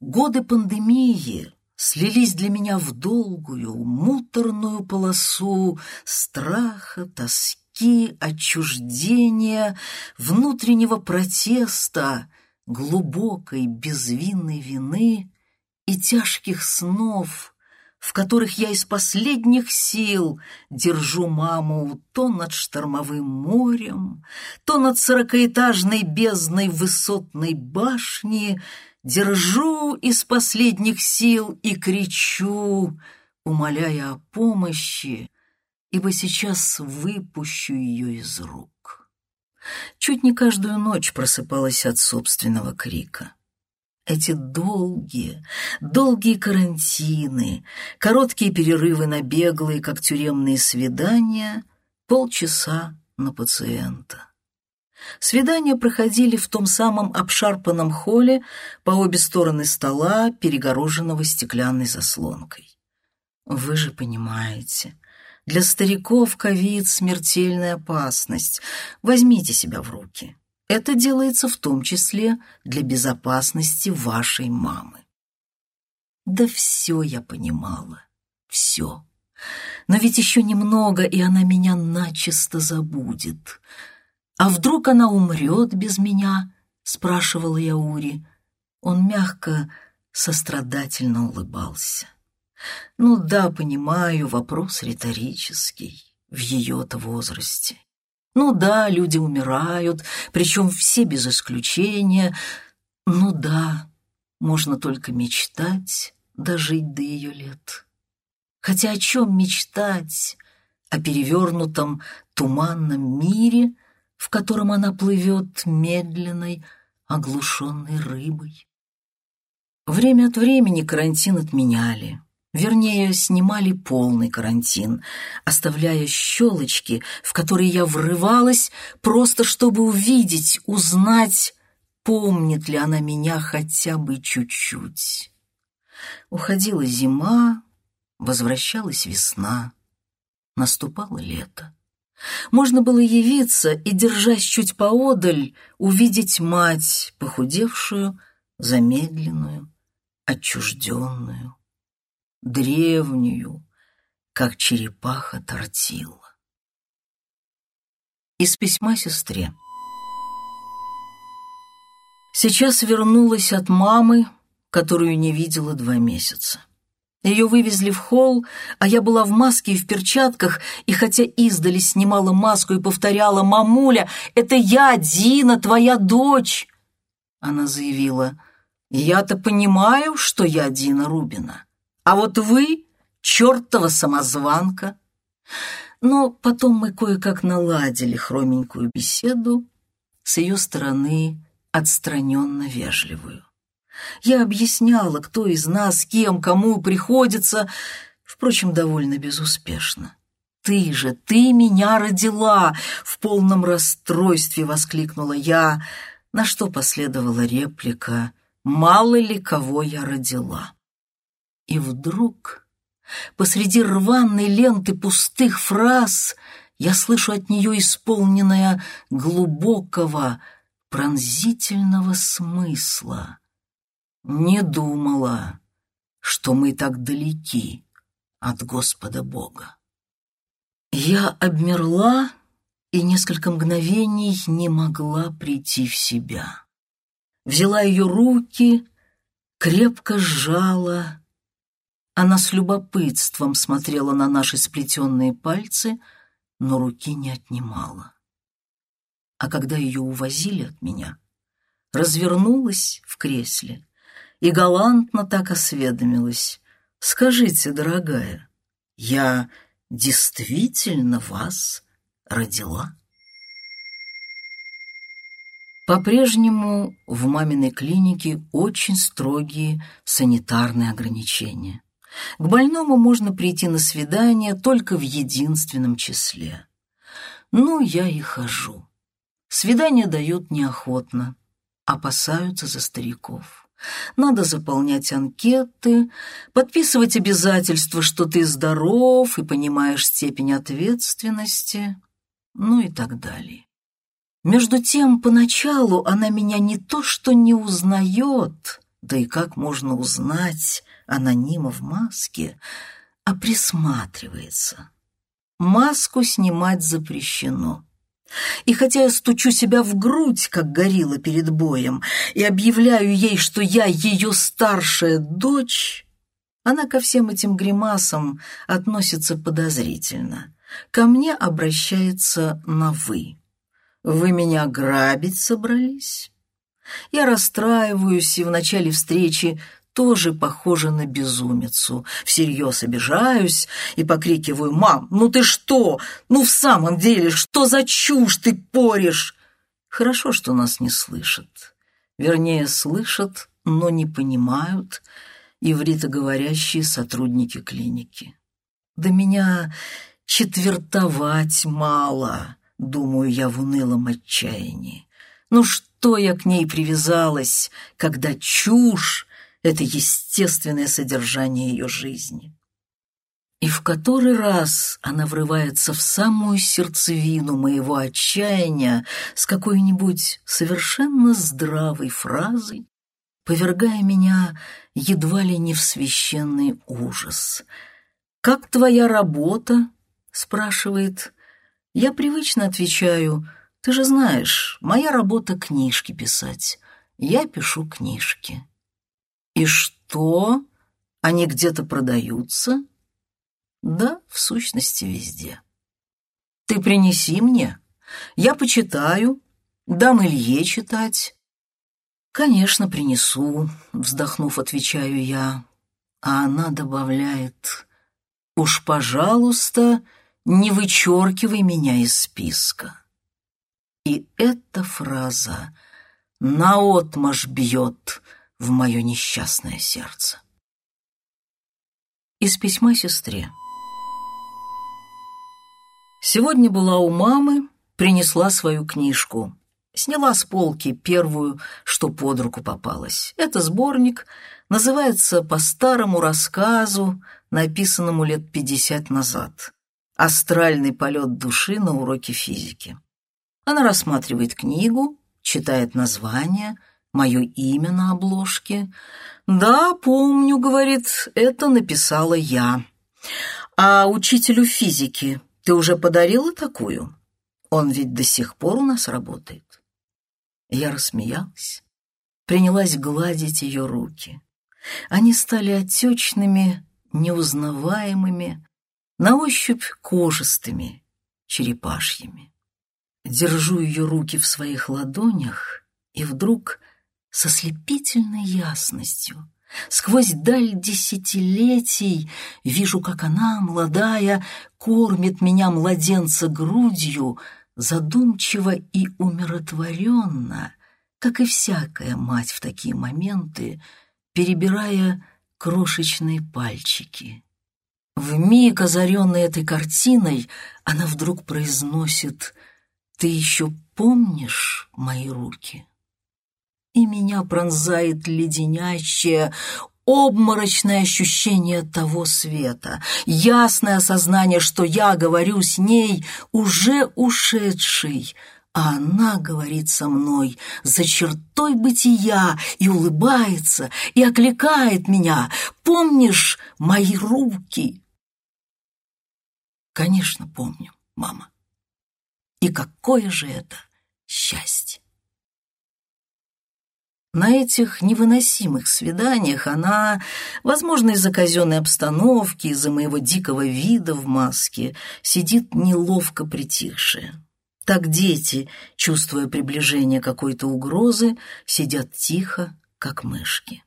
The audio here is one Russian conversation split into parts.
Годы пандемии слились для меня в долгую, муторную полосу страха, тоски, отчуждения, внутреннего протеста, глубокой безвинной вины и тяжких снов, в которых я из последних сил держу маму то над штормовым морем, то над сорокаэтажной бездной высотной башни, держу из последних сил и кричу, умоляя о помощи, ибо сейчас выпущу ее из рук. Чуть не каждую ночь просыпалась от собственного крика. Эти долгие, долгие карантины, короткие перерывы на беглые, как тюремные свидания, полчаса на пациента. Свидания проходили в том самом обшарпанном холле по обе стороны стола, перегороженного стеклянной заслонкой. Вы же понимаете, для стариков ковид — смертельная опасность. Возьмите себя в руки. Это делается в том числе для безопасности вашей мамы. Да все я понимала, все. Но ведь еще немного, и она меня начисто забудет. А вдруг она умрет без меня? Спрашивала я Ури. Он мягко, сострадательно улыбался. Ну да, понимаю, вопрос риторический в ее-то возрасте. Ну да, люди умирают, причем все без исключения. Ну да, можно только мечтать дожить до ее лет. Хотя о чем мечтать? О перевернутом туманном мире, в котором она плывет медленной, оглушенной рыбой. Время от времени карантин отменяли. Вернее, снимали полный карантин, оставляя щелочки, в которые я врывалась, просто чтобы увидеть, узнать, помнит ли она меня хотя бы чуть-чуть. Уходила зима, возвращалась весна, наступало лето. Можно было явиться и, держась чуть поодаль, увидеть мать, похудевшую, замедленную, отчужденную древнюю, как черепаха тортила. Из письма сестре. Сейчас вернулась от мамы, которую не видела два месяца. Ее вывезли в холл, а я была в маске и в перчатках, и хотя издали снимала маску и повторяла «Мамуля, это я, Дина, твоя дочь!» Она заявила «Я-то понимаю, что я Дина Рубина, а вот вы — чертова самозванка. Но потом мы кое-как наладили хроменькую беседу, с ее стороны отстраненно вежливую. Я объясняла, кто из нас, кем, кому приходится, впрочем, довольно безуспешно. «Ты же, ты меня родила!» — в полном расстройстве воскликнула я, на что последовала реплика «Мало ли кого я родила». И вдруг, посреди рваной ленты пустых фраз, я слышу от нее исполненное глубокого, пронзительного смысла. Не думала, что мы так далеки от Господа Бога. Я обмерла и несколько мгновений не могла прийти в себя. Взяла ее руки, крепко сжала, она с любопытством смотрела на наши сплетенные пальцы, но руки не отнимала. А когда ее увозили от меня, развернулась в кресле и галантно так осведомилась. «Скажите, дорогая, я действительно вас родила?» По-прежнему в маминой клинике очень строгие санитарные ограничения. К больному можно прийти на свидание только в единственном числе. Ну, я и хожу. Свидания дают неохотно, опасаются за стариков. Надо заполнять анкеты, подписывать обязательства, что ты здоров и понимаешь степень ответственности, ну и так далее. Между тем, поначалу она меня не то что не узнает, Да и как можно узнать анонима в маске, а присматривается? Маску снимать запрещено. И хотя я стучу себя в грудь, как горилла перед боем, и объявляю ей, что я ее старшая дочь, она ко всем этим гримасам относится подозрительно. Ко мне обращается на «вы». «Вы меня грабить собрались?» Я расстраиваюсь и в начале встречи тоже похожа на безумицу. Всерьез обижаюсь и покрикиваю «Мам, ну ты что? Ну в самом деле, что за чушь ты порешь?» Хорошо, что нас не слышат. Вернее, слышат, но не понимают ивритоговорящие сотрудники клиники. До меня четвертовать мало, думаю я в унылом отчаянии. Ну что я к ней привязалась, когда чушь — это естественное содержание ее жизни? И в который раз она врывается в самую сердцевину моего отчаяния с какой-нибудь совершенно здравой фразой, повергая меня едва ли не в священный ужас. «Как твоя работа?» — спрашивает. Я привычно отвечаю — ты же знаешь, моя работа — книжки писать. Я пишу книжки. И что? Они где-то продаются? Да, в сущности, везде. Ты принеси мне. Я почитаю. Дам Илье читать. Конечно, принесу, вздохнув, отвечаю я. А она добавляет, уж, пожалуйста, не вычеркивай меня из списка. И эта фраза наотмашь бьет в мое несчастное сердце. Из письма сестре. Сегодня была у мамы, принесла свою книжку. Сняла с полки первую, что под руку попалась. Это сборник, называется «По старому рассказу», написанному лет пятьдесят назад. «Астральный полет души на уроке физики». Она рассматривает книгу, читает название, мое имя на обложке. «Да, помню», — говорит, — «это написала я». «А учителю физики ты уже подарила такую? Он ведь до сих пор у нас работает». Я рассмеялась, принялась гладить ее руки. Они стали отечными, неузнаваемыми, на ощупь кожистыми, черепашьими. Держу ее руки в своих ладонях, и вдруг со слепительной ясностью, сквозь даль десятилетий, вижу, как она, молодая, кормит меня младенца грудью, задумчиво и умиротворенно, как и всякая мать в такие моменты, перебирая крошечные пальчики. В миг озаренной этой картиной, она вдруг произносит — ты еще помнишь мои руки? И меня пронзает леденящее, обморочное ощущение того света, ясное осознание, что я говорю с ней, уже ушедшей, а она говорит со мной за чертой бытия и улыбается, и окликает меня. «Помнишь мои руки?» Конечно, помню, мама. И какое же это счастье! На этих невыносимых свиданиях она, возможно, из-за казенной обстановки, из-за моего дикого вида в маске, сидит неловко притихшая. Так дети, чувствуя приближение какой-то угрозы, сидят тихо, как мышки.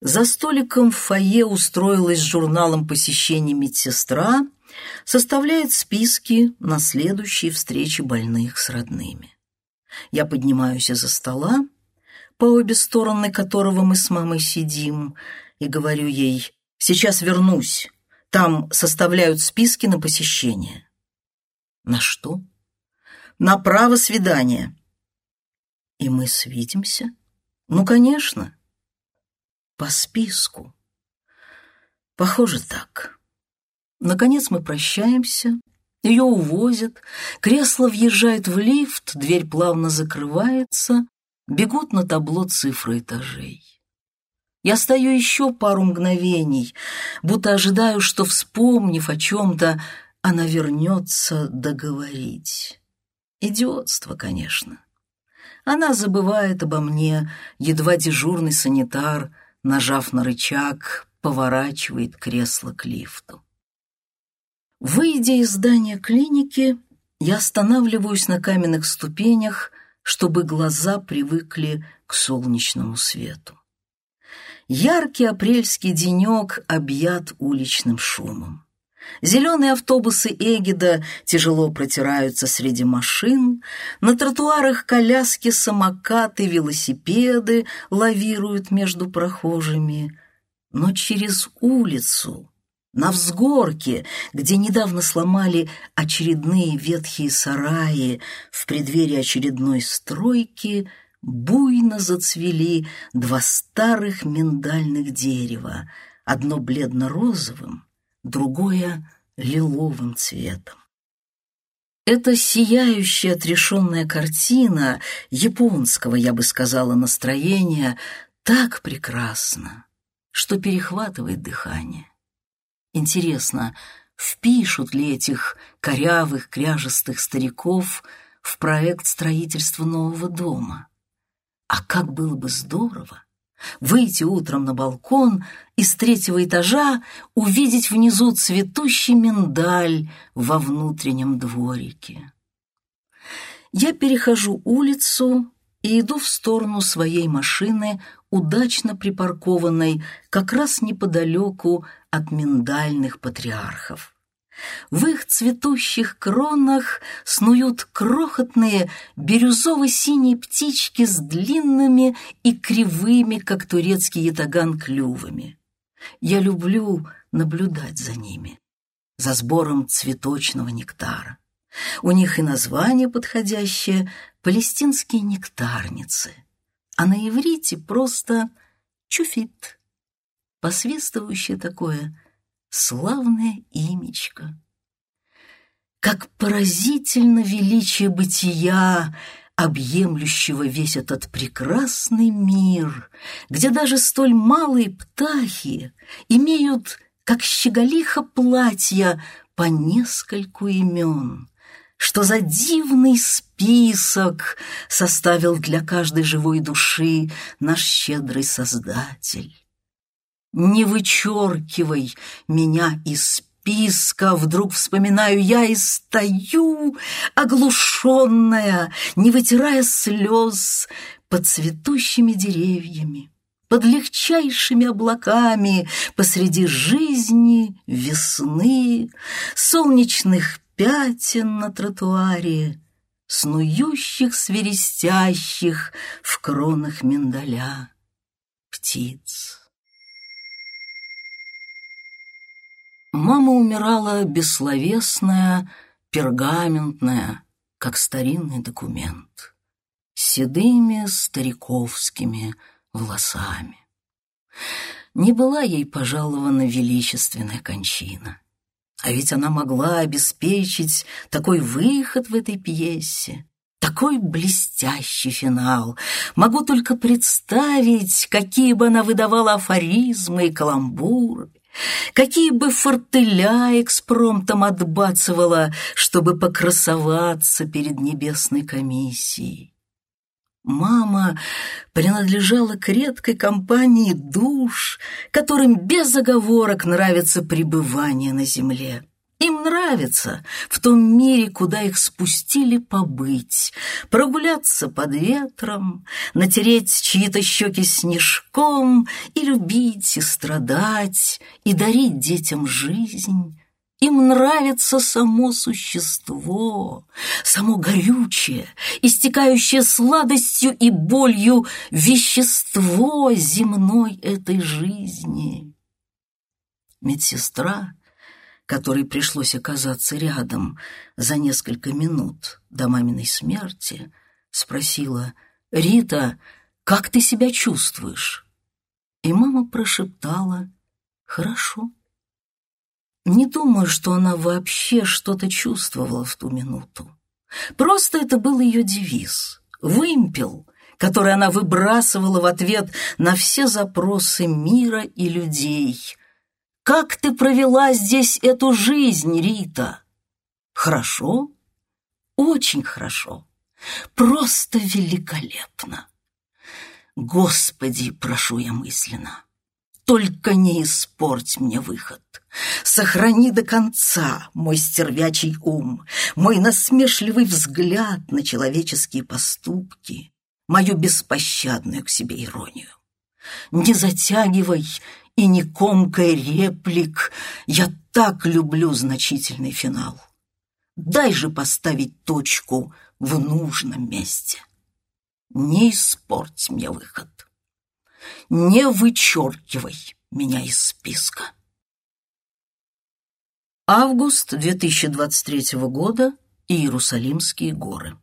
За столиком в фойе устроилась с журналом посещений медсестра — составляет списки на следующие встречи больных с родными. Я поднимаюсь из-за стола, по обе стороны которого мы с мамой сидим, и говорю ей, «Сейчас вернусь, там составляют списки на посещение». «На что?» «На право свидания». «И мы свидимся?» «Ну, конечно». «По списку». «Похоже так». Наконец мы прощаемся, ее увозят, кресло въезжает в лифт, дверь плавно закрывается, бегут на табло цифры этажей. Я стою еще пару мгновений, будто ожидаю, что, вспомнив о чем-то, она вернется договорить. Идиотство, конечно. Она забывает обо мне, едва дежурный санитар, нажав на рычаг, поворачивает кресло к лифту. Выйдя из здания клиники, я останавливаюсь на каменных ступенях, чтобы глаза привыкли к солнечному свету. Яркий апрельский денек объят уличным шумом. Зеленые автобусы Эгида тяжело протираются среди машин, на тротуарах коляски, самокаты, велосипеды лавируют между прохожими. Но через улицу, на взгорке, где недавно сломали очередные ветхие сараи в преддверии очередной стройки, буйно зацвели два старых миндальных дерева, одно бледно-розовым, другое — лиловым цветом. Эта сияющая отрешенная картина японского, я бы сказала, настроения так прекрасна, что перехватывает дыхание. Интересно, впишут ли этих корявых, кряжестых стариков в проект строительства нового дома? А как было бы здорово, выйти утром на балкон и с третьего этажа увидеть внизу цветущий миндаль во внутреннем дворике. Я перехожу улицу и иду в сторону своей машины, удачно припаркованной как раз неподалеку от миндальных патриархов. В их цветущих кронах снуют крохотные бирюзово-синие птички с длинными и кривыми, как турецкий ятаган, клювами. Я люблю наблюдать за ними, за сбором цветочного нектара. У них и название подходящее — палестинские нектарницы, а на иврите просто чуфит, посвистывающее такое — славное имечко. Как поразительно величие бытия, объемлющего весь этот прекрасный мир, где даже столь малые птахи имеют, как щеголиха платья, по нескольку имен. Что за дивный список составил для каждой живой души наш щедрый Создатель. Не вычеркивай меня из списка, вдруг вспоминаю я и стою, оглушенная, не вытирая слез под цветущими деревьями, под легчайшими облаками посреди жизни, весны, солнечных пятен на тротуаре, снующих, свиристящих в кронах миндаля птиц. Мама умирала бессловесная, пергаментная, как старинный документ, с седыми стариковскими волосами. Не была ей пожалована величественная кончина. А ведь она могла обеспечить такой выход в этой пьесе, такой блестящий финал. Могу только представить, какие бы она выдавала афоризмы и каламбуры, Какие бы фортеля экспромтом отбацывала, чтобы покрасоваться перед небесной комиссией. Мама принадлежала к редкой компании душ, которым без оговорок нравится пребывание на земле. Им нравится в том мире, куда их спустили побыть, прогуляться под ветром, натереть чьи-то щеки снежком и любить, и страдать, и дарить детям жизнь. Им нравится само существо, само горючее, истекающее сладостью и болью вещество земной этой жизни. Медсестра — которой пришлось оказаться рядом за несколько минут до маминой смерти, спросила, «Рита, как ты себя чувствуешь?» И мама прошептала, «Хорошо». Не думаю, что она вообще что-то чувствовала в ту минуту. Просто это был ее девиз. Вымпел который она выбрасывала в ответ на все запросы мира и людей. «Как ты провела здесь эту жизнь, Рита?» «Хорошо, очень хорошо, просто великолепно». «Господи, прошу я мысленно, только не испорть мне выход. Сохрани до конца мой стервячий ум, мой насмешливый взгляд на человеческие поступки, мою беспощадную к себе иронию. Не затягивай и не комкай реплик, я так люблю значительный финал. Дай же поставить точку в нужном месте. Не испорть мне выход. Не вычеркивай меня из списка. Август 2023 года. Иерусалимские горы.